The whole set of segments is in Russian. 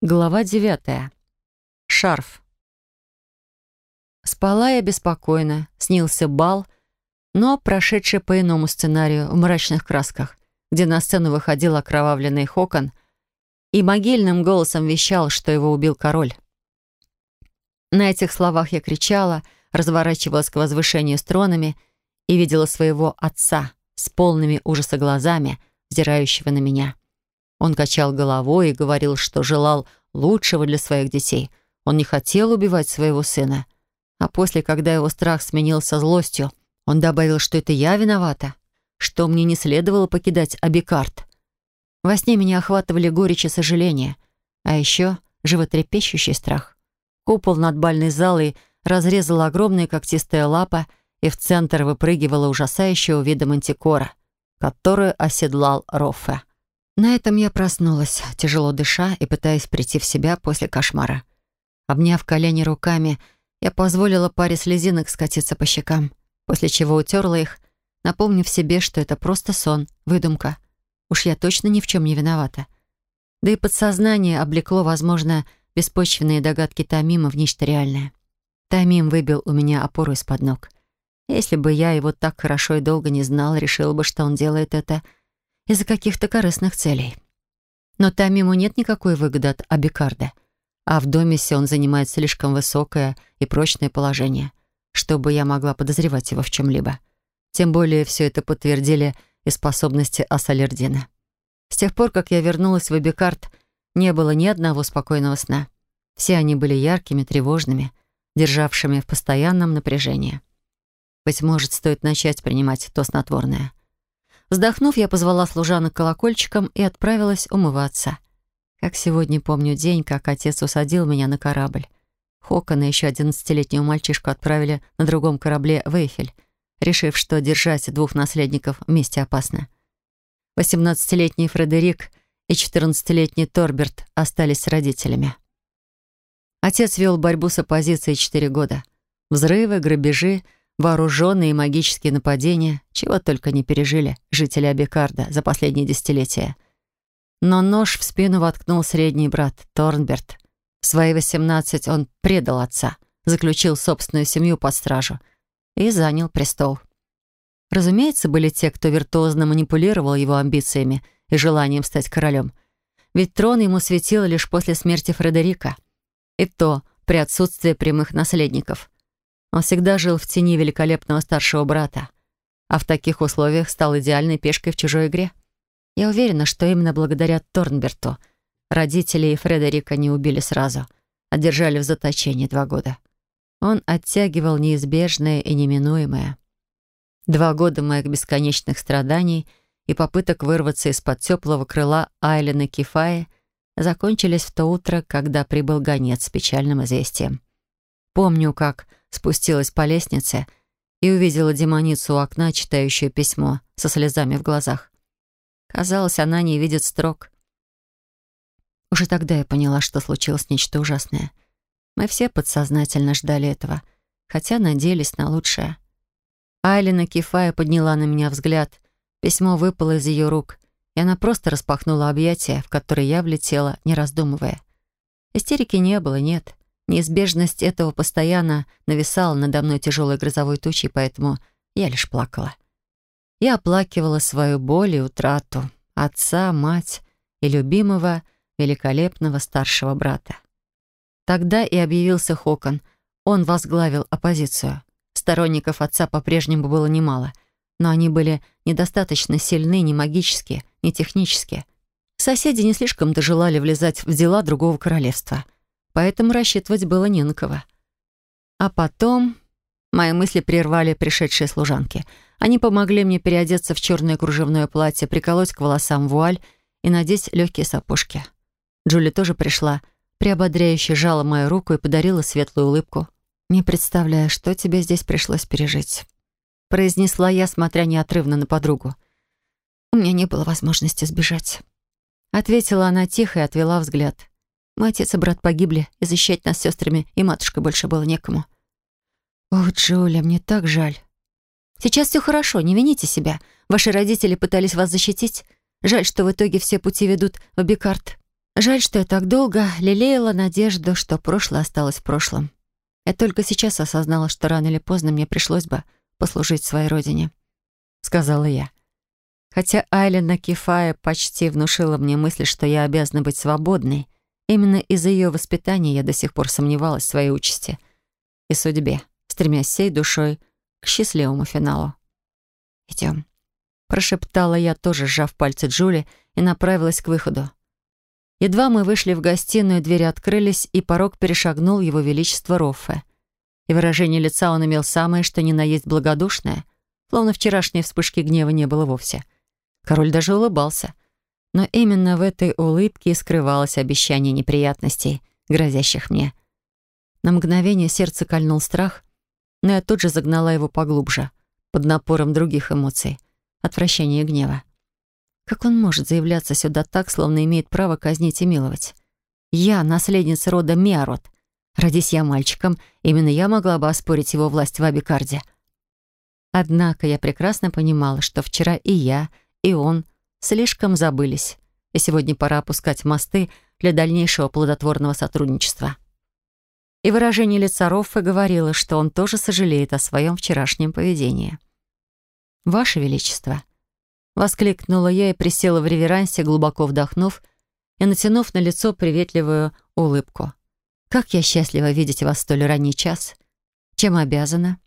Глава девятая. Шарф. Спала я беспокойно, снился бал, но прошедший по иному сценарию в мрачных красках, где на сцену выходил окровавленный Хокон и могильным голосом вещал, что его убил король. На этих словах я кричала, разворачивалась к возвышению с тронами и видела своего отца с полными ужаса глазами, взирающего на меня. Он качал головой и говорил, что желал лучшего для своих детей. Он не хотел убивать своего сына. А после, когда его страх сменился злостью, он добавил, что это я виновата, что мне не следовало покидать Абикарт. Во сне меня охватывали горечь и сожаление, а еще животрепещущий страх. Купол над бальной залой разрезала огромная когтистая лапа, и в центр выпрыгивала ужасающего вида мантикора, которую оседлал Роффе. На этом я проснулась, тяжело дыша и пытаясь прийти в себя после кошмара. Обняв колени руками, я позволила паре слезинок скатиться по щекам, после чего утерла их, напомнив себе, что это просто сон, выдумка. Уж я точно ни в чем не виновата. Да и подсознание облекло, возможно, беспочвенные догадки Тамима в нечто реальное. Тамим выбил у меня опору из-под ног. Если бы я его так хорошо и долго не знала, решила бы, что он делает это — из-за каких-то корыстных целей. Но там ему нет никакой выгоды от Абикарда, а в Домисе он занимает слишком высокое и прочное положение, чтобы я могла подозревать его в чем-либо. Тем более все это подтвердили и способности Ассалердина. С тех пор, как я вернулась в Абикард, не было ни одного спокойного сна. Все они были яркими, тревожными, державшими в постоянном напряжении. Быть может, стоит начать принимать то снотворное. Вздохнув, я позвала служанок колокольчиком и отправилась умываться. Как сегодня помню день, как отец усадил меня на корабль. Хокона, еще одиннадцатилетнего мальчишку, отправили на другом корабле в Эйфель, решив, что держать двух наследников вместе опасно. Восемнадцатилетний Фредерик и четырнадцатилетний Торберт остались с родителями. Отец вел борьбу с оппозицией четыре года. Взрывы, грабежи — Вооруженные магические нападения, чего только не пережили жители Абикарда за последние десятилетия. Но нож в спину воткнул средний брат, Торнберт. В свои 18 он предал отца, заключил собственную семью под стражу и занял престол. Разумеется, были те, кто виртуозно манипулировал его амбициями и желанием стать королем. Ведь трон ему светил лишь после смерти Фредерика. И то при отсутствии прямых наследников. Он всегда жил в тени великолепного старшего брата, а в таких условиях стал идеальной пешкой в чужой игре. Я уверена, что именно благодаря Торнберту родителей Фредерика не убили сразу, а держали в заточении два года. Он оттягивал неизбежное и неминуемое. Два года моих бесконечных страданий и попыток вырваться из-под теплого крыла Айлена Кифаи закончились в то утро, когда прибыл гонец с печальным известием. Помню, как спустилась по лестнице и увидела демоницу у окна, читающую письмо со слезами в глазах. Казалось, она не видит строк. Уже тогда я поняла, что случилось нечто ужасное. Мы все подсознательно ждали этого, хотя надеялись на лучшее. Айлина Кифая подняла на меня взгляд. Письмо выпало из ее рук, и она просто распахнула объятия, в которые я влетела, не раздумывая. Истерики не было, нет. Неизбежность этого постоянно нависала надо мной тяжелой грозовой тучей, поэтому я лишь плакала. Я оплакивала свою боль и утрату отца, мать и любимого, великолепного старшего брата. Тогда и объявился Хокон. Он возглавил оппозицию. Сторонников отца по-прежнему было немало, но они были недостаточно сильны ни магически, ни технически. Соседи не слишком дожелали влезать в дела другого королевства — поэтому рассчитывать было не на кого. А потом мои мысли прервали пришедшие служанки. Они помогли мне переодеться в черное кружевное платье, приколоть к волосам вуаль и надеть легкие сапожки. Джули тоже пришла, приободряюще жала мою руку и подарила светлую улыбку. «Не представляю, что тебе здесь пришлось пережить», — произнесла я, смотря неотрывно на подругу. «У меня не было возможности сбежать». Ответила она тихо и отвела взгляд. Мой отец и брат погибли, и защищать нас с сестрами и матушкой больше было некому. Ох, Джулия, мне так жаль. Сейчас все хорошо, не вините себя. Ваши родители пытались вас защитить. Жаль, что в итоге все пути ведут в Бикарт. Жаль, что я так долго лелеяла надежду, что прошлое осталось в прошлом. Я только сейчас осознала, что рано или поздно мне пришлось бы послужить своей родине, — сказала я. Хотя Айлена Кефая почти внушила мне мысль, что я обязана быть свободной, именно из-за ее воспитания я до сих пор сомневалась в своей участи и судьбе, стремясь всей душой к счастливому финалу. «Идем», — прошептала я, тоже сжав пальцы Джули, и направилась к выходу. Едва мы вышли в гостиную, двери открылись, и порог перешагнул его величество Роффе. И выражение лица он имел самое, что ни на есть благодушное, словно вчерашней вспышки гнева не было вовсе. Король даже улыбался. Но именно в этой улыбке скрывалось обещание неприятностей, грозящих мне. На мгновение сердце кольнул страх, но я тут же загнала его поглубже, под напором других эмоций, отвращения и гнева. Как он может заявляться сюда так, словно имеет право казнить и миловать? Я наследница рода Миарот. Родись я мальчиком, именно я могла бы оспорить его власть в Абикарде. Однако я прекрасно понимала, что вчера и я, и он слишком забылись, и сегодня пора опускать мосты для дальнейшего плодотворного сотрудничества. И выражение лица Роффа говорило, что он тоже сожалеет о своем вчерашнем поведении. «Ваше Величество», Воскликнула я и присела в реверансе, глубоко вдохнув и натянув на лицо приветливую улыбку. «Как я счастлива видеть вас столь ранний час. Чем обязана?»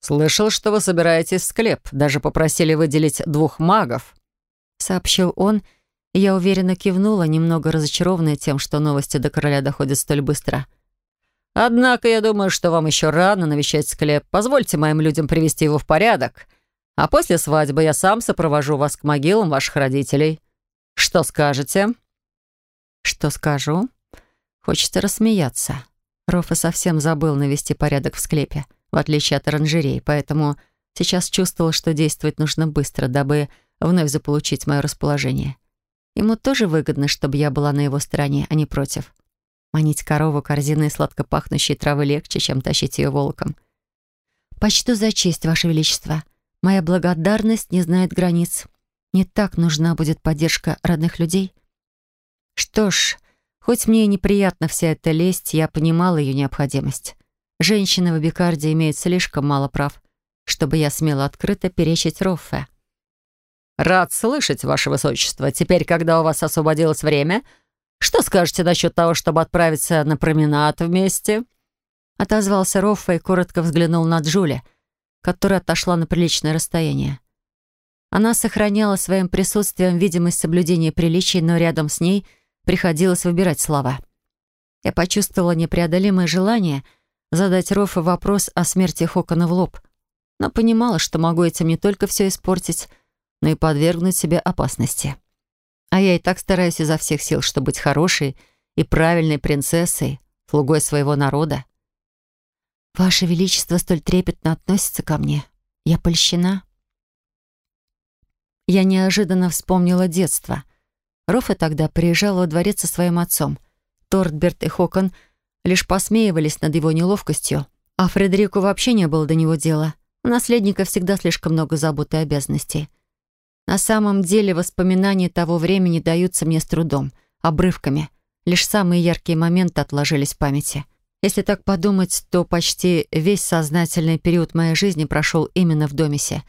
«Слышал, что вы собираетесь в склеп. Даже попросили выделить двух магов», — сообщил он, и я уверенно кивнула, немного разочарованная тем, что новости до короля доходят столь быстро. «Однако я думаю, что вам еще рано навещать склеп. Позвольте моим людям привести его в порядок. А после свадьбы я сам сопровожу вас к могилам ваших родителей. Что скажете?» «Что скажу?» Хочется рассмеяться. Рофа совсем забыл навести порядок в склепе, в отличие от оранжерей, поэтому сейчас чувствовал, что действовать нужно быстро, дабы вновь заполучить мое расположение. Ему тоже выгодно, чтобы я была на его стороне, а не против. Манить корову корзиной сладко пахнущей травы легче, чем тащить ее волоком. «Почту за честь, Ваше Величество», Моя благодарность не знает границ. Не так нужна будет поддержка родных людей. Что ж, хоть мне и неприятна вся эта лесть, я понимала ее необходимость. Женщины в Абикарде имеют слишком мало прав, чтобы я смела открыто перечить Роффе. «Рад слышать, Ваше Высочество. Теперь, когда у вас освободилось время, что скажете насчет того, чтобы отправиться на променад вместе?» Отозвался Роффе и коротко взглянул на Джули, которая отошла на приличное расстояние. Она сохраняла своим присутствием видимость соблюдения приличий, но рядом с ней приходилось выбирать слова. Я почувствовала непреодолимое желание задать Рофе вопрос о смерти Хокона в лоб, но понимала, что могу этим не только все испортить, но и подвергнуть себе опасности. А я и так стараюсь изо всех сил, чтобы быть хорошей и правильной принцессой, слугой своего народа. «Ваше Величество столь трепетно относится ко мне. Я польщена». Я неожиданно вспомнила детство. Рофа тогда приезжала во дворец со своим отцом. Тортберт и Хокон лишь посмеивались над его неловкостью, а Фредерику вообще не было до него дела. У наследника всегда слишком много забот и обязанностей. На самом деле воспоминания того времени даются мне с трудом, обрывками. Лишь самые яркие моменты отложились в памяти. Если так подумать, то почти весь сознательный период моей жизни прошел именно в Домисе.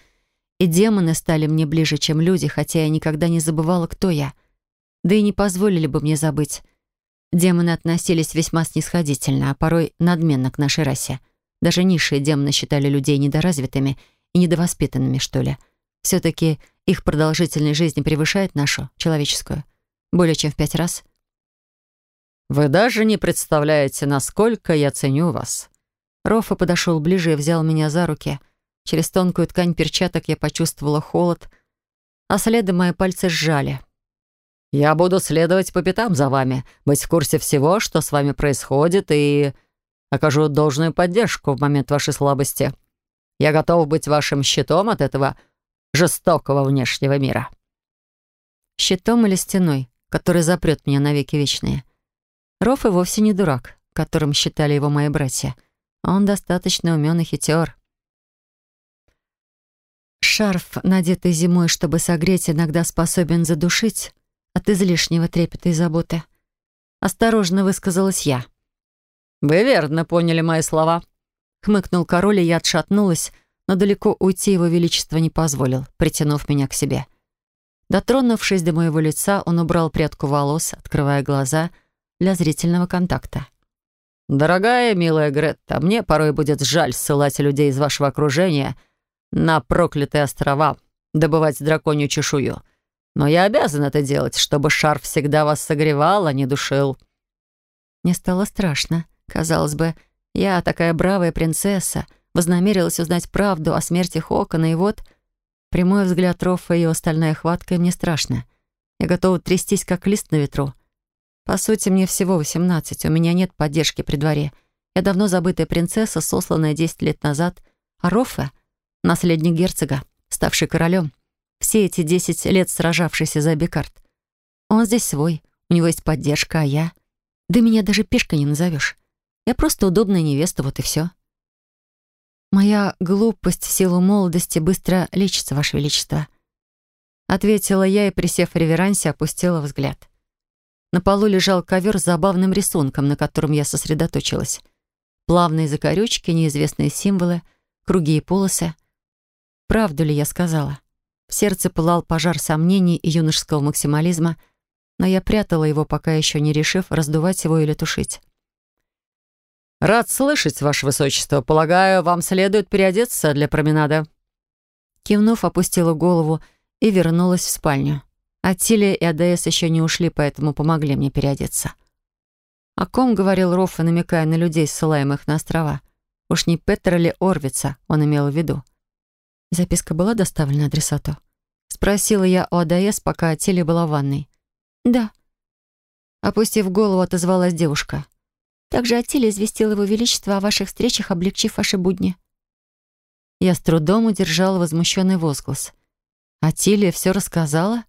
И демоны стали мне ближе, чем люди, хотя я никогда не забывала, кто я. Да и не позволили бы мне забыть. Демоны относились весьма снисходительно, а порой надменно к нашей расе. Даже низшие демоны считали людей недоразвитыми и недовоспитанными, что ли. Все-таки их продолжительность жизни превышает нашу, человеческую. Более чем в пять раз — «Вы даже не представляете, насколько я ценю вас». Рофа подошел ближе и взял меня за руки. Через тонкую ткань перчаток я почувствовала холод, а следом мои пальцы сжали. «Я буду следовать по пятам за вами, быть в курсе всего, что с вами происходит, и окажу должную поддержку в момент вашей слабости. Я готов быть вашим щитом от этого жестокого внешнего мира». Щитом или стеной, который запрет меня навеки вечные. Роф и вовсе не дурак, которым считали его мои братья. Он достаточно умен и хитер. Шарф, надетый зимой, чтобы согреть, иногда способен задушить, от излишнего трепета и заботы. Осторожно высказалась я. «Вы верно поняли мои слова», — хмыкнул король, и я отшатнулась, но далеко уйти его величество не позволил, притянув меня к себе. Дотронувшись до моего лица, он убрал прядку волос, открывая глаза для зрительного контакта. «Дорогая, милая Гретта, мне порой будет жаль ссылать людей из вашего окружения на проклятые острова, добывать драконью чешую. Но я обязан это делать, чтобы шар всегда вас согревал, а не душил». Мне стало страшно. Казалось бы, я такая бравая принцесса, вознамерилась узнать правду о смерти Хокона, и вот прямой взгляд Роффа и ее остальная хватка, и мне страшно. Я готова трястись, как лист на ветру. По сути, мне всего восемнадцать, у меня нет поддержки при дворе. Я давно забытая принцесса, сосланная десять лет назад, а Роффа — наследник герцога, ставший королем. Все эти десять лет сражавшийся за Бекарт. Он здесь свой, у него есть поддержка, а я... Да меня даже пешкой не назовешь. Я просто удобная невеста, вот и все. Моя глупость в силу молодости быстро лечится, Ваше Величество. Ответила я и, присев в реверансе, опустила взгляд. На полу лежал ковер с забавным рисунком, на котором я сосредоточилась. Плавные закорючки, неизвестные символы, круги и полосы. Правду ли я сказала? В сердце пылал пожар сомнений и юношеского максимализма, но я прятала его, пока еще не решив, раздувать его или тушить. «Рад слышать, Ваше Высочество. Полагаю, вам следует переодеться для променада». Кивнув, опустила голову и вернулась в спальню. Атилия и АДС еще не ушли, поэтому помогли мне переодеться. О ком говорил Роффа, намекая на людей, ссылаемых на острова? Уж не Петра ли Орвица он имел в виду? Записка была доставлена адресату? Спросила я у АДС, пока Атилия была в ванной. «Да». Опустив голову, отозвалась девушка. Также Атилия известил его величество о ваших встречах, облегчив ваши будни». Я с трудом удержала возмущенный возглас. «Атилия все рассказала?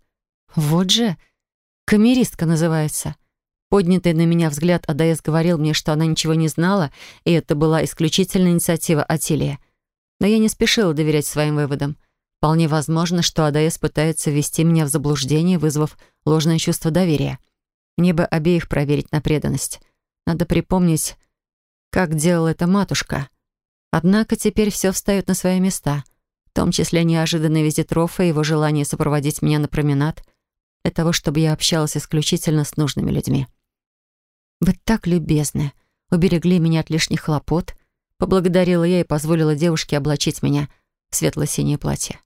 Вот же! Камеристка называется». Поднятый на меня взгляд Адаэс говорил мне, что она ничего не знала, и это была исключительно инициатива Атилия. Но я не спешила доверять своим выводам. Вполне возможно, что Адаэс пытается ввести меня в заблуждение, вызвав ложное чувство доверия. Мне бы обеих проверить на преданность. Надо припомнить, как делала это матушка. Однако теперь все встает на свои места, в том числе неожиданный визит Рофа и его желание сопроводить меня на променад, для того, чтобы я общалась исключительно с нужными людьми. «Вы так любезны, уберегли меня от лишних хлопот», поблагодарила я и позволила девушке облачить меня в светло-синее платье.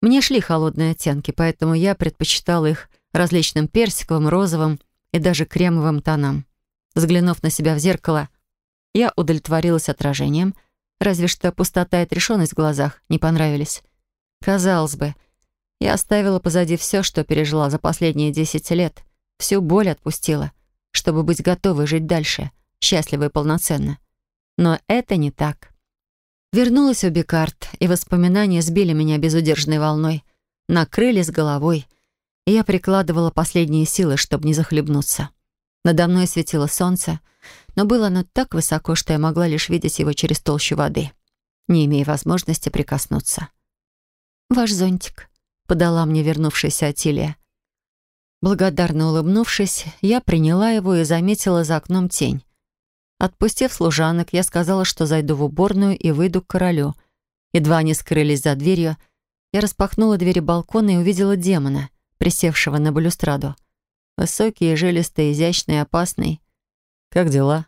Мне шли холодные оттенки, поэтому я предпочитала их различным персиковым, розовым и даже кремовым тонам. Взглянув на себя в зеркало, я удовлетворилась отражением, разве что пустота и отрешенность в глазах не понравились. Казалось бы, я оставила позади все, что пережила за последние десять лет, всю боль отпустила, чтобы быть готовой жить дальше, счастливо и полноценно. Но это не так. Вернулась у Бикарт, и воспоминания сбили меня безудержной волной, накрыли с головой, и я прикладывала последние силы, чтобы не захлебнуться. Надо мной светило солнце, но было оно так высоко, что я могла лишь видеть его через толщу воды, не имея возможности прикоснуться. «Ваш зонтик», — подала мне вернувшаяся Атилия. Благодарно улыбнувшись, я приняла его и заметила за окном тень. Отпустив служанок, я сказала, что зайду в уборную и выйду к королю. Едва они скрылись за дверью, я распахнула двери балкона и увидела демона, присевшего на балюстраду. Высокий, жилистый, изящный, опасный. «Как дела?»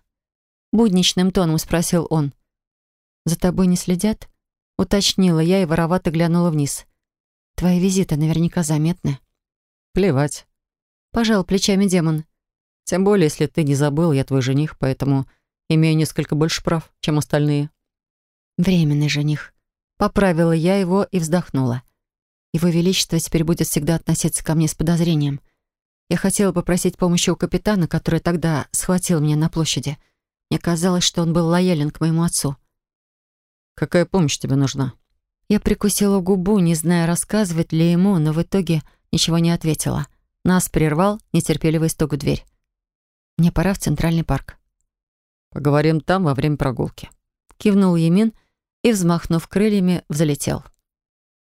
Будничным тоном спросил он. «За тобой не следят?» Уточнила я и воровато глянула вниз. «Твои визиты наверняка заметны». «Плевать». Пожал плечами демон. «Тем более, если ты не забыл, я твой жених, поэтому имею несколько больше прав, чем остальные». «Временный жених». Поправила я его и вздохнула. Его Величество теперь будет всегда относиться ко мне с подозрением — я хотела попросить помощи у капитана, который тогда схватил меня на площади. Мне казалось, что он был лоялен к моему отцу. «Какая помощь тебе нужна?» Я прикусила губу, не зная, рассказывать ли ему, но в итоге ничего не ответила. Нас прервал нетерпеливый стук в дверь. «Мне пора в Центральный парк». «Поговорим там во время прогулки». Кивнул Емин и, взмахнув крыльями, взлетел.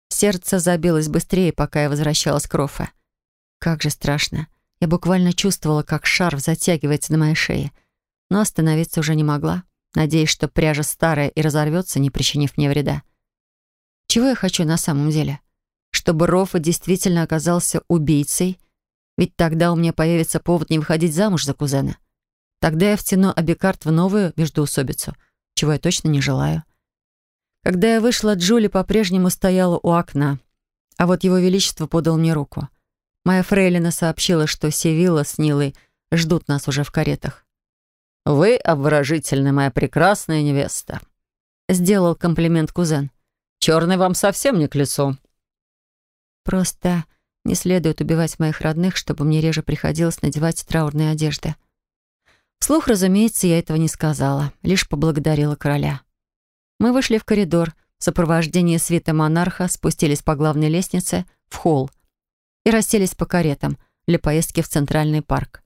Сердце забилось быстрее, пока я возвращалась к Рофе. Как же страшно. Я буквально чувствовала, как шарф затягивается на моей шее, но остановиться уже не могла, надеясь, что пряжа старая и разорвется, не причинив мне вреда. Чего я хочу на самом деле? Чтобы Рофа действительно оказался убийцей, ведь тогда у меня появится повод не выходить замуж за кузена. Тогда я втяну Абикарт в новую междоусобицу, чего я точно не желаю. Когда я вышла, Джули по-прежнему стояла у окна, а вот его величество подал мне руку. Моя фрейлина сообщила, что Севилла с Нилой ждут нас уже в каретах. «Вы обворожительны, моя прекрасная невеста», — сделал комплимент кузен. «Черный вам совсем не к лицу». «Просто не следует убивать моих родных, чтобы мне реже приходилось надевать траурные одежды». Вслух, разумеется, я этого не сказала, лишь поблагодарила короля. Мы вышли в коридор, в сопровождении свита монарха спустились по главной лестнице в холл и расселись по каретам для поездки в Центральный парк.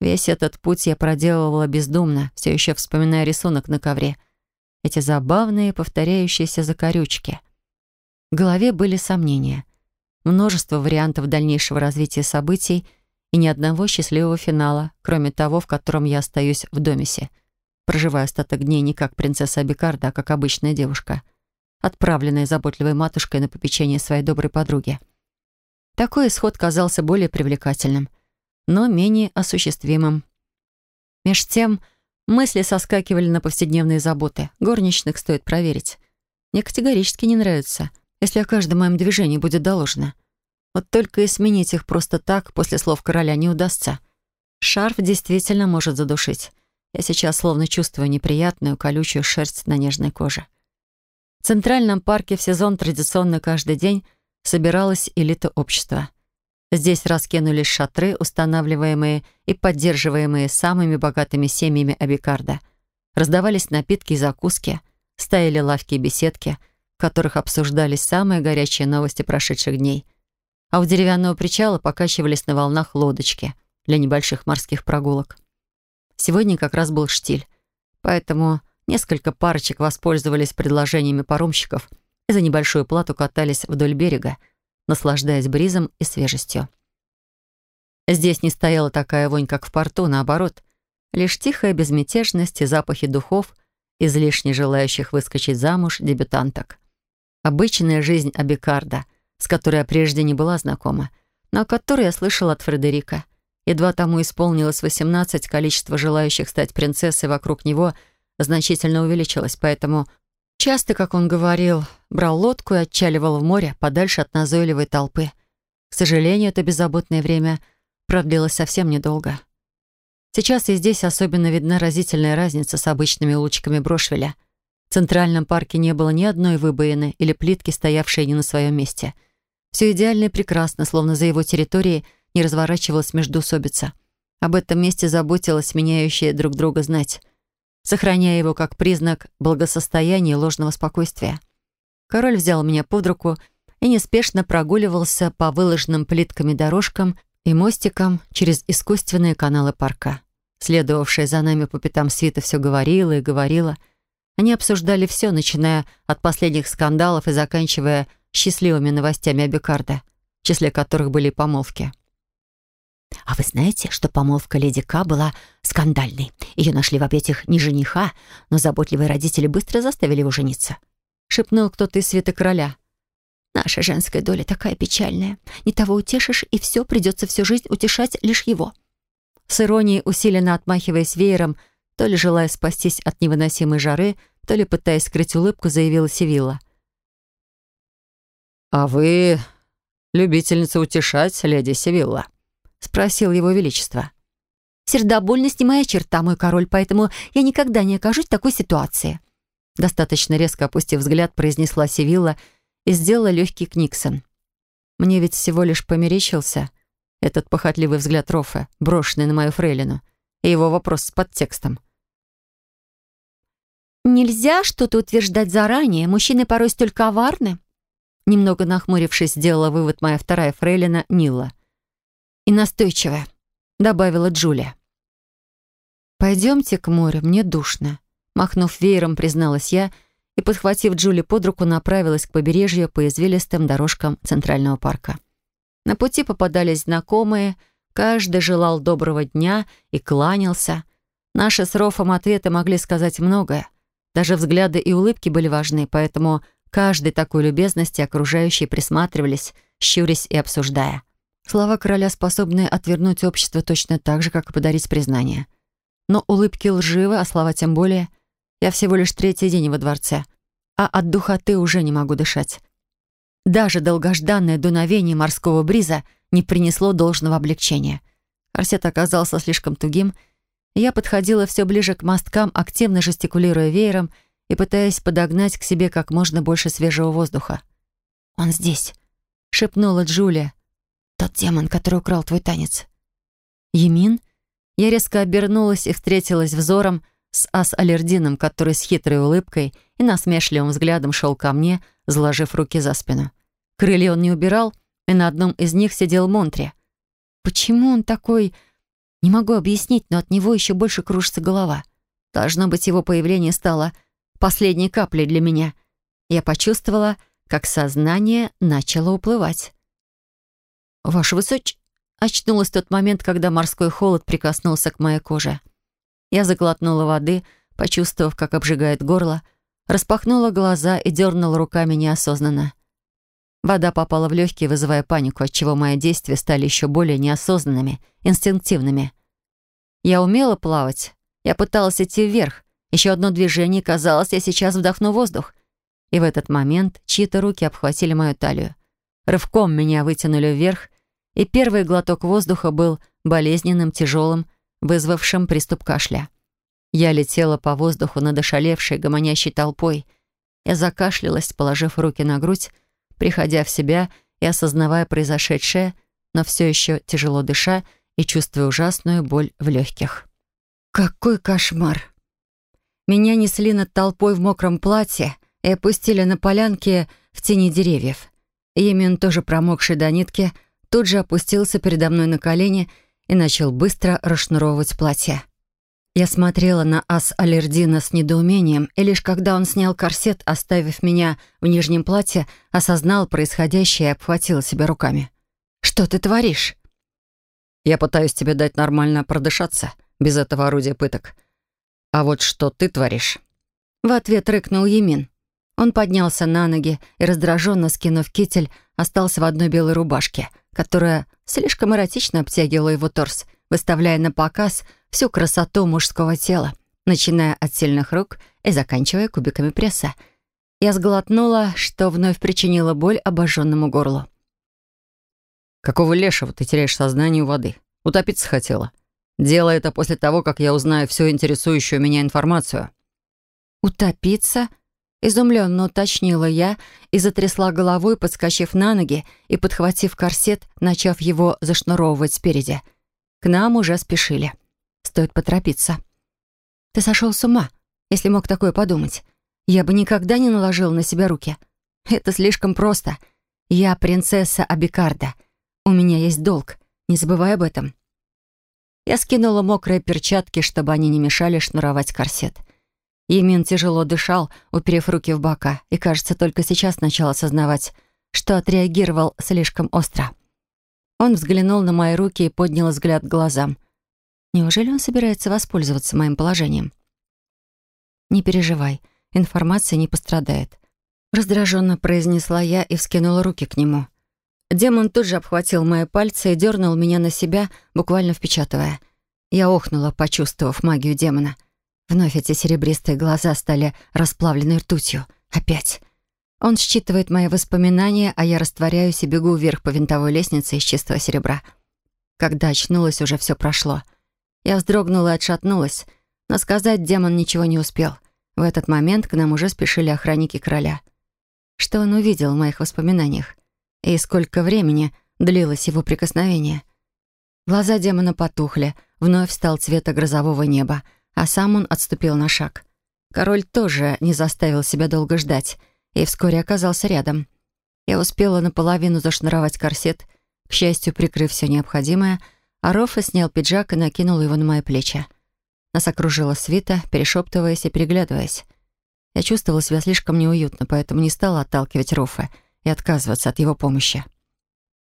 Весь этот путь я проделывала бездумно, все еще вспоминая рисунок на ковре. Эти забавные повторяющиеся закорючки. В голове были сомнения. Множество вариантов дальнейшего развития событий и ни одного счастливого финала, кроме того, в котором я остаюсь в домисе. Проживая остаток дней не как принцесса Абикарда, а как обычная девушка, отправленная заботливой матушкой на попечение своей доброй подруги. Такой исход казался более привлекательным — но менее осуществимым. Меж тем, мысли соскакивали на повседневные заботы. Горничных стоит проверить. Мне категорически не нравится, если о каждом моем движении будет доложено. Вот только и сменить их просто так после слов короля не удастся. Шарф действительно может задушить. Я сейчас словно чувствую неприятную колючую шерсть на нежной коже. В Центральном парке в сезон традиционно каждый день собиралась элита общества — Здесь раскинулись шатры, устанавливаемые и поддерживаемые самыми богатыми семьями Абикарда. Раздавались напитки и закуски, стояли лавки и беседки, в которых обсуждались самые горячие новости прошедших дней. А у деревянного причала покачивались на волнах лодочки для небольших морских прогулок. Сегодня как раз был штиль, поэтому несколько парочек воспользовались предложениями паромщиков и за небольшую плату катались вдоль берега, наслаждаясь бризом и свежестью. Здесь не стояла такая вонь, как в порту, наоборот. Лишь тихая безмятежность и запахи духов, излишне желающих выскочить замуж дебютанток. Обычная жизнь Абикарда, с которой я прежде не была знакома, но о которой я слышала от Фредерика. Едва тому исполнилось 18, количество желающих стать принцессой вокруг него значительно увеличилось, поэтому Часто, как он говорил, брал лодку и отчаливал в море подальше от назойливой толпы. К сожалению, это беззаботное время продлилось совсем недолго. Сейчас и здесь особенно видна разительная разница с обычными улочками Брошвеля. В Центральном парке не было ни одной выбоины или плитки, стоявшей не на своем месте. Все идеально и прекрасно, словно за его территорией не разворачивалась междоусобица. Об этом месте заботилась меняющая друг друга знать сохраняя его как признак благосостояния и ложного спокойствия. Король взял меня под руку и неспешно прогуливался по выложенным плитками дорожкам и мостикам через искусственные каналы парка. Следовавшая за нами по пятам свита все говорила и говорила. Они обсуждали все, начиная от последних скандалов и заканчивая счастливыми новостями Абикарда, в числе которых были помолвки. «А вы знаете, что помолвка леди К была скандальной? Ее нашли в объятиях не жениха, но заботливые родители быстро заставили его жениться», — шепнул кто-то из света короля. «Наша женская доля такая печальная. Не того утешишь, и все, придется всю жизнь утешать лишь его». С иронией, усиленно отмахиваясь веером, то ли желая спастись от невыносимой жары, то ли пытаясь скрыть улыбку, заявила Севилла. «А вы любительница утешать, леди Севилла?» — спросил его величество. «Сердобольность не моя черта, мой король, поэтому я никогда не окажусь в такой ситуации». Достаточно резко опустив взгляд, произнесла Севилла и сделала легкий книксон. Мне ведь всего лишь померещился этот похотливый взгляд Рофа, брошенный на мою фрейлину, и его вопрос с подтекстом. «Нельзя что-то утверждать заранее. Мужчины порой столь коварны». Немного нахмурившись, сделала вывод моя вторая фрейлина Нила и настойчивая», — добавила Джулия. «Пойдемте к морю, мне душно», — махнув веером, призналась я и, подхватив Джули под руку, направилась к побережью по извилистым дорожкам Центрального парка. На пути попадались знакомые, каждый желал доброго дня и кланялся. Наши с Рофом ответы могли сказать многое. Даже взгляды и улыбки были важны, поэтому каждой такой любезности окружающие присматривались, щурясь и обсуждая. Слова короля способны отвернуть общество точно так же, как и подарить признание. Но улыбки лживы, а слова тем более. Я всего лишь третий день во дворце, а от духоты уже не могу дышать. Даже долгожданное дуновение морского бриза не принесло должного облегчения. Корсет оказался слишком тугим, я подходила все ближе к мосткам, активно жестикулируя веером и пытаясь подогнать к себе как можно больше свежего воздуха. «Он здесь», — шепнула Джулия. «Тот демон, который украл твой танец». «Емин?» Я резко обернулась и встретилась взором с Ас-Алердином, который с хитрой улыбкой и насмешливым взглядом шел ко мне, заложив руки за спину. Крылья он не убирал, и на одном из них сидел Монтри. Почему он такой... Не могу объяснить, но от него еще больше кружится голова. Должно быть, его появление стало последней каплей для меня. Я почувствовала, как сознание начало уплывать. «Ваше высоч...» Очнулась в тот момент, когда морской холод прикоснулся к моей коже. Я заглотнула воды, почувствовав, как обжигает горло, распахнула глаза и дернула руками неосознанно. Вода попала в легкие, вызывая панику, отчего мои действия стали еще более неосознанными, инстинктивными. Я умела плавать. Я пыталась идти вверх. Еще одно движение, казалось, я сейчас вдохну воздух. И в этот момент чьи-то руки обхватили мою талию. Рывком меня вытянули вверх, и первый глоток воздуха был болезненным, тяжелым, вызвавшим приступ кашля. Я летела по воздуху над ошалевшей, гомонящей толпой. Я закашлялась, положив руки на грудь, приходя в себя и осознавая произошедшее, но все еще тяжело дыша и чувствуя ужасную боль в легких. Какой кошмар! Меня несли над толпой в мокром платье и опустили на полянке в тени деревьев. Емин, тоже промокший до нитки, тут же опустился передо мной на колени и начал быстро расшнуровывать платье. Я смотрела на ас Алердина с недоумением, и лишь когда он снял корсет, оставив меня в нижнем платье, осознал происходящее и обхватил себя руками. «Что ты творишь?» «Я пытаюсь тебе дать нормально продышаться, без этого орудия пыток. А вот что ты творишь?» В ответ рыкнул Емин. Он поднялся на ноги и, раздраженно скинув китель, остался в одной белой рубашке, которая слишком эротично обтягивала его торс, выставляя на показ — всю красоту мужского тела, начиная от сильных рук и заканчивая кубиками пресса. Я сглотнула, что вновь причинило боль обожженному горлу. «Какого лешего ты теряешь сознание у воды? Утопиться хотела? Делай это после того, как я узнаю всю интересующую меня информацию». «Утопиться?» — изумленно уточнила я и затрясла головой, подскочив на ноги и, подхватив корсет, начав его зашнуровывать спереди. К нам уже спешили. Стоит поторопиться. Ты сошел с ума, если мог такое подумать. Я бы никогда не наложил на себя руки. Это слишком просто. Я принцесса Абикарда. У меня есть долг. Не забывай об этом. Я скинула мокрые перчатки, чтобы они не мешали шнуровать корсет. Емин тяжело дышал, уперев руки в бока, и, кажется, только сейчас начал осознавать, что отреагировал слишком остро. Он взглянул на мои руки и поднял взгляд к глазам — Неужели он собирается воспользоваться моим положением? «Не переживай, информация не пострадает», — раздраженно произнесла я и вскинула руки к нему. Демон тут же обхватил мои пальцы и дернул меня на себя, буквально впечатывая. Я охнула, почувствовав магию демона. Вновь эти серебристые глаза стали расплавленной ртутью. Опять. Он считывает мои воспоминания, а я растворяюсь и бегу вверх по винтовой лестнице из чистого серебра. Когда очнулась, уже все прошло — я вздрогнула и отшатнулась, но сказать демон ничего не успел. В этот момент к нам уже спешили охранники короля. Что он увидел в моих воспоминаниях? И сколько времени длилось его прикосновение? Глаза демона потухли, вновь стал цвета грозового неба, а сам он отступил на шаг. Король тоже не заставил себя долго ждать и вскоре оказался рядом. Я успела наполовину зашнуровать корсет, к счастью, прикрыв все необходимое — а Рофа снял пиджак и накинул его на мои плечи. Нас окружила свита, перешептываясь и переглядываясь. Я чувствовала себя слишком неуютно, поэтому не стала отталкивать Рофа и отказываться от его помощи.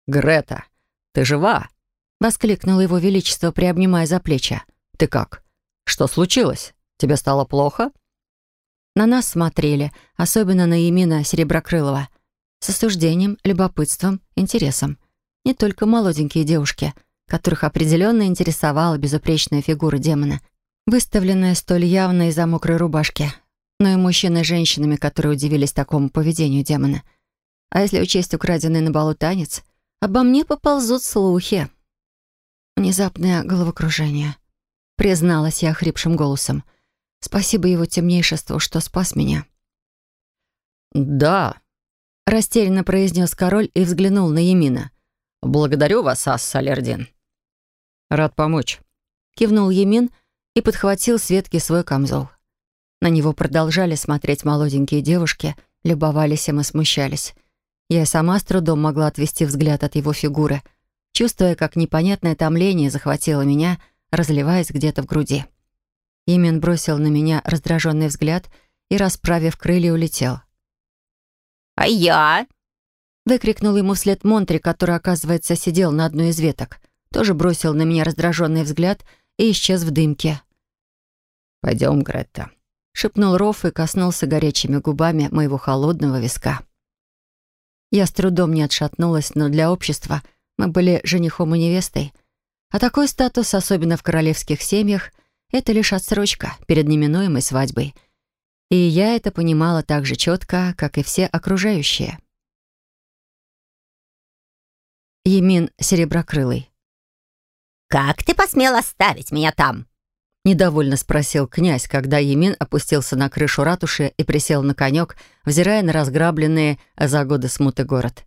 Грета, ты жива?» — воскликнуло его величество, приобнимая за плечи. «Ты как? Что случилось? Тебе стало плохо?» На нас смотрели, особенно на Емина Сереброкрылова, с осуждением, любопытством, интересом. Не только молоденькие девушки, которых определенно интересовала безупречная фигура демона, выставленная столь явно из-за мокрой рубашки, но и мужчины с женщинами, которые удивились такому поведению демона. А если учесть украденный на балу танец, обо мне поползут слухи. Внезапное головокружение. Призналась я хрипшим голосом. Спасибо его темнейшеству, что спас меня. «Да», — растерянно произнес король и взглянул на Емина. «Благодарю вас, Ас Салердин». «Рад помочь», — кивнул Емин и подхватил с ветки свой камзол. На него продолжали смотреть молоденькие девушки, любовались им и смущались. Я сама с трудом могла отвести взгляд от его фигуры, чувствуя, как непонятное томление захватило меня, разливаясь где-то в груди. Имен бросил на меня раздраженный взгляд и, расправив крылья, улетел. «А я?» Выкрикнул ему вслед Монтри, который, оказывается, сидел на одной из веток. Тоже бросил на меня раздраженный взгляд и исчез в дымке. «Пойдем, Гретта», — шепнул Рофф и коснулся горячими губами моего холодного виска. Я с трудом не отшатнулась, но для общества мы были женихом и невестой. А такой статус, особенно в королевских семьях, это лишь отсрочка перед неминуемой свадьбой. И я это понимала так же четко, как и все окружающие. Емин Сереброкрылый. «Как ты посмел оставить меня там?» Недовольно спросил князь, когда Емин опустился на крышу ратуши и присел на конек, взирая на разграбленные за годы смуты город.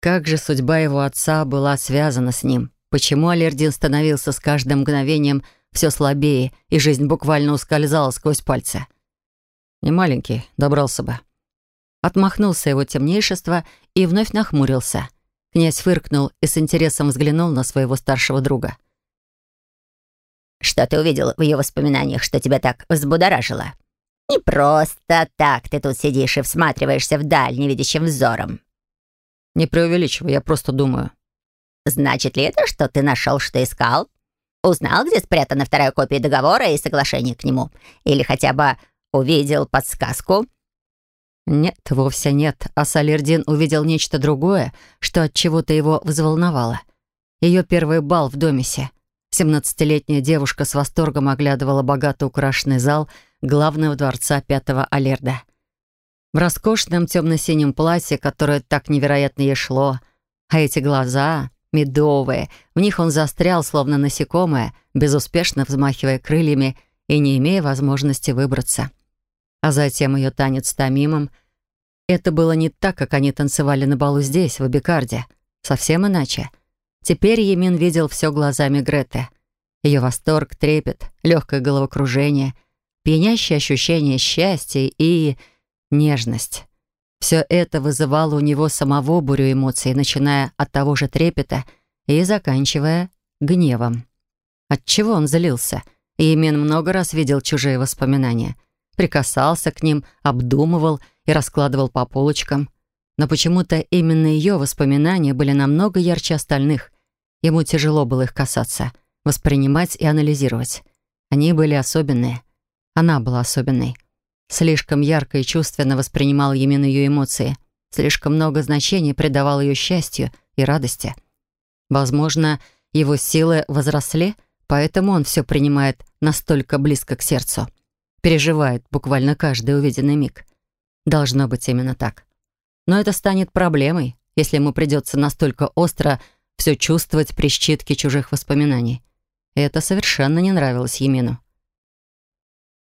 Как же судьба его отца была связана с ним? Почему Алердин становился с каждым мгновением все слабее, и жизнь буквально ускользала сквозь пальцы. Не маленький, добрался бы. Отмахнулся его темнейшество и вновь нахмурился. Князь фыркнул и с интересом взглянул на своего старшего друга. «Что ты увидел в ее воспоминаниях, что тебя так взбудоражило? Не просто так ты тут сидишь и всматриваешься вдаль невидящим взором». «Не преувеличивай, я просто думаю». «Значит ли это, что ты нашел, что искал?» Узнал, где спрятана вторая копия договора и соглашение к нему? Или хотя бы увидел подсказку?» Нет, вовсе нет. А Салердин увидел нечто другое, что от чего-то его взволновало. Ее первый бал в Домисе. Семнадцатилетняя девушка с восторгом оглядывала богато украшенный зал главного дворца пятого Алерда. В роскошном темно-синем платье, которое так невероятно ей шло, а эти глаза медовые. В них он застрял, словно насекомое, безуспешно взмахивая крыльями и не имея возможности выбраться. А затем ее танец с Томимом. Это было не так, как они танцевали на балу здесь, в Абикарде. Совсем иначе. Теперь Емин видел все глазами Греты. Ее восторг, трепет, легкое головокружение, пьянящее ощущение счастья и нежность. Все это вызывало у него самого бурю эмоций, начиная от того же трепета и заканчивая гневом. Отчего он злился? Имен много раз видел чужие воспоминания. Прикасался к ним, обдумывал и раскладывал по полочкам. Но почему-то именно ее воспоминания были намного ярче остальных. Ему тяжело было их касаться, воспринимать и анализировать. Они были особенные. Она была особенной. Слишком ярко и чувственно воспринимал Емин ее эмоции. Слишком много значений придавал ее счастью и радости. Возможно, его силы возросли, поэтому он все принимает настолько близко к сердцу. Переживает буквально каждый увиденный миг. Должно быть именно так. Но это станет проблемой, если ему придется настолько остро все чувствовать при считке чужих воспоминаний. Это совершенно не нравилось Емину.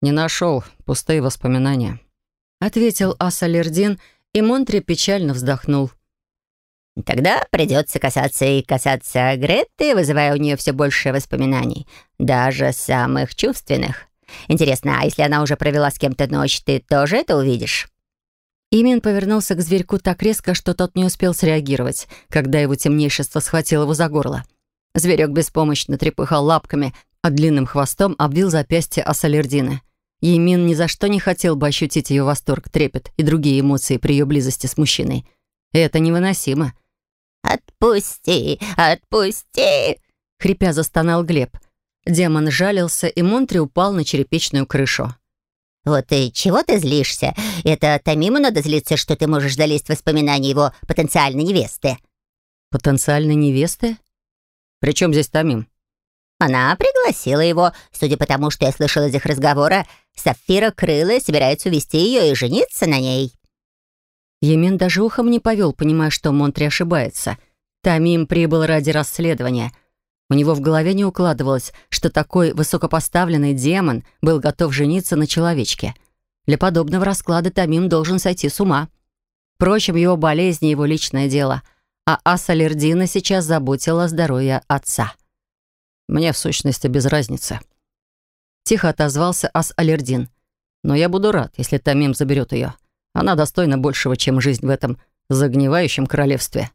«Не нашел. Пустые воспоминания», — ответил Асалердин, и Монтри печально вздохнул. «Тогда придется касаться и касаться Гретты, вызывая у нее все больше воспоминаний, даже самых чувственных. Интересно, а если она уже провела с кем-то ночь, ты тоже это увидишь?» Имен повернулся к зверьку так резко, что тот не успел среагировать, когда его темнейшество схватило его за горло. Зверек беспомощно трепыхал лапками, а длинным хвостом обвил запястье Асалердина. Емин ни за что не хотел бы ощутить ее восторг, трепет и другие эмоции при ее близости с мужчиной. Это невыносимо. «Отпусти! Отпусти!» — хрипя застонал Глеб. Демон жалился, и Монтри упал на черепичную крышу. «Вот и чего ты злишься? Это Тамиму надо злиться, что ты можешь залезть в воспоминания его потенциальной невесты». «Потенциальной невесты? При чем здесь Тамим?» Она пригласила его. Судя по тому, что я слышала из их разговора, Сафира крылая собирается увести ее и жениться на ней. Емин даже ухом не повел, понимая, что Монтри ошибается. Тамим прибыл ради расследования. У него в голове не укладывалось, что такой высокопоставленный демон был готов жениться на человечке. Для подобного расклада Тамим должен сойти с ума. Впрочем, его болезнь — его личное дело, а Аса Лердина сейчас заботила о здоровье отца. «Мне, в сущности, без разницы». Тихо отозвался Ас Алердин. «Но я буду рад, если Тамим заберет ее. Она достойна большего, чем жизнь в этом загнивающем королевстве».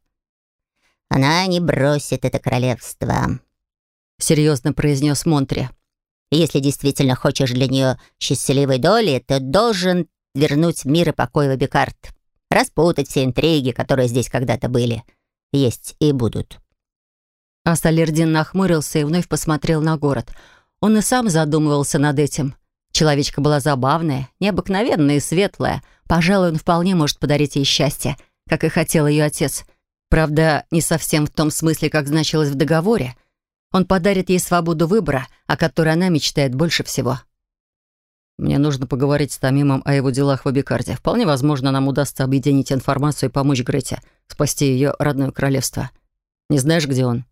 «Она не бросит это королевство», — серьезно произнес Монтри. «Если действительно хочешь для нее счастливой доли, то должен вернуть мир и покой в Абикарт, распутать все интриги, которые здесь когда-то были, есть и будут». Асалердин нахмурился и вновь посмотрел на город. Он и сам задумывался над этим. Человечка была забавная, необыкновенная и светлая. Пожалуй, он вполне может подарить ей счастье, как и хотел ее отец. Правда, не совсем в том смысле, как значилось в договоре. Он подарит ей свободу выбора, о которой она мечтает больше всего. «Мне нужно поговорить с Тамимом о его делах в Абикарде. Вполне возможно, нам удастся объединить информацию и помочь Грете спасти ее родное королевство. Не знаешь, где он?»